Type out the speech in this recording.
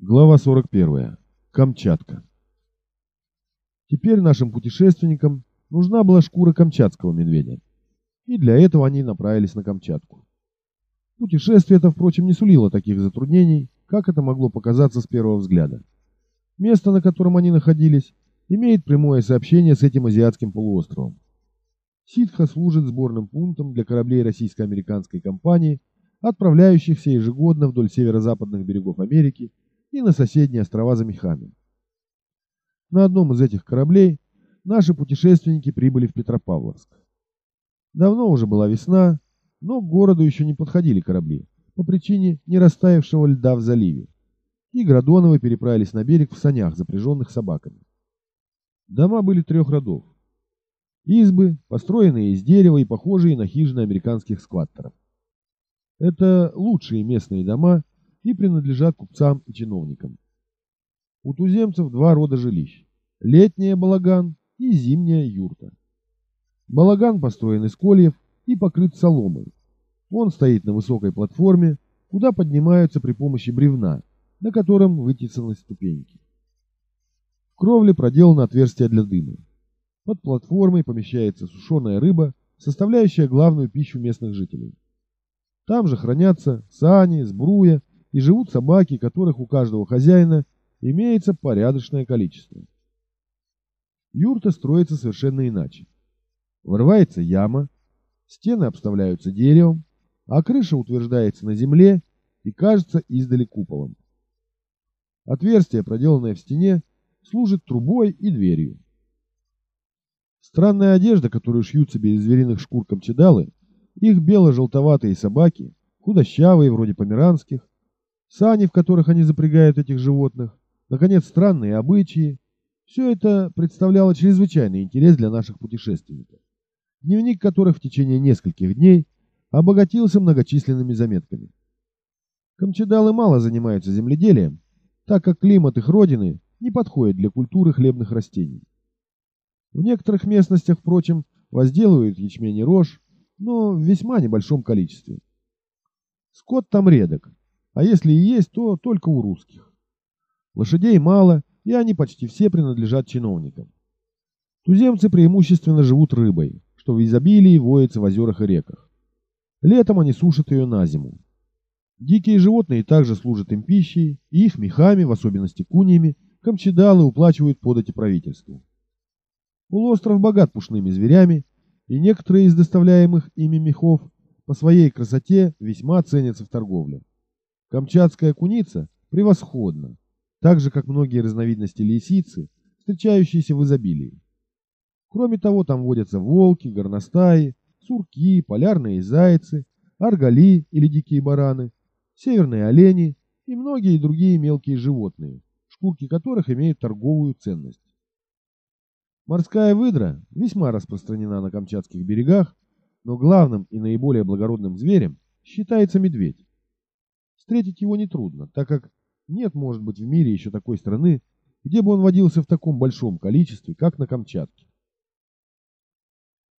Глава 41. Камчатка. Теперь нашим путешественникам нужна была шкура камчатского медведя. И для этого они направились на Камчатку. Путешествие это, впрочем, не сулило таких затруднений, как это могло показаться с первого взгляда. Место, на котором они находились, имеет прямое сообщение с этим азиатским полуостровом. Ситха служит сборным пунктом для кораблей российско-американской компании, отправляющихся ежегодно вдоль северо-западных берегов Америки и на соседние острова за мехами. На одном из этих кораблей наши путешественники прибыли в Петропавловск. Давно уже была весна, но к городу еще не подходили корабли по причине не растаявшего льда в заливе, и Градоновы переправились на берег в санях, запряженных собаками. Дома были трех родов. Избы, построенные из дерева и похожие на хижины американских скваттеров. Это лучшие местные дома, и принадлежат купцам и чиновникам. У туземцев два рода жилищ – летняя балаган и зимняя юрта. Балаган построен из кольев и покрыт соломой. Он стоит на высокой платформе, куда поднимаются при помощи бревна, на котором вытесаны ступеньки. В кровле проделано отверстие для дыма. Под платформой помещается сушеная рыба, составляющая главную пищу местных жителей. Там же хранятся сани, сбруя и живут собаки, которых у каждого хозяина имеется порядочное количество. Юрта строится совершенно иначе. Вырывается яма, стены обставляются деревом, а крыша утверждается на земле и кажется издали куполом. Отверстие, проделанное в стене, служит трубой и дверью. Странная одежда, которую шьют себе из звериных шкур камчедалы, их бело-желтоватые собаки, худощавые, вроде померанских, сани, в которых они запрягают этих животных, наконец, странные обычаи. Все это представляло чрезвычайный интерес для наших путешественников, дневник которых в течение нескольких дней обогатился многочисленными заметками. Камчедалы мало занимаются земледелием, так как климат их родины не подходит для культуры хлебных растений. В некоторых местностях, впрочем, возделывают ячмень и рожь, но в весьма небольшом количестве. Скот там редок, а если и есть, то только у русских. Лошадей мало, и они почти все принадлежат чиновникам. Туземцы преимущественно живут рыбой, что в изобилии воется в озерах и реках. Летом они сушат ее на зиму. Дикие животные также служат им пищей, и их мехами, в особенности куньями, камчедалы уплачивают подати правительству. Полуостров богат пушными зверями, и некоторые из доставляемых ими мехов по своей красоте весьма ценятся в торговле. Камчатская куница превосходна, так же, как многие разновидности лисицы, встречающиеся в изобилии. Кроме того, там водятся волки, горностаи, сурки, полярные зайцы, аргали или дикие бараны, северные олени и многие другие мелкие животные, шкурки которых имеют торговую ценность. Морская выдра весьма распространена на Камчатских берегах, но главным и наиболее благородным зверем считается медведь. Встретить его нетрудно, так как нет, может быть, в мире еще такой страны, где бы он водился в таком большом количестве, как на Камчатке.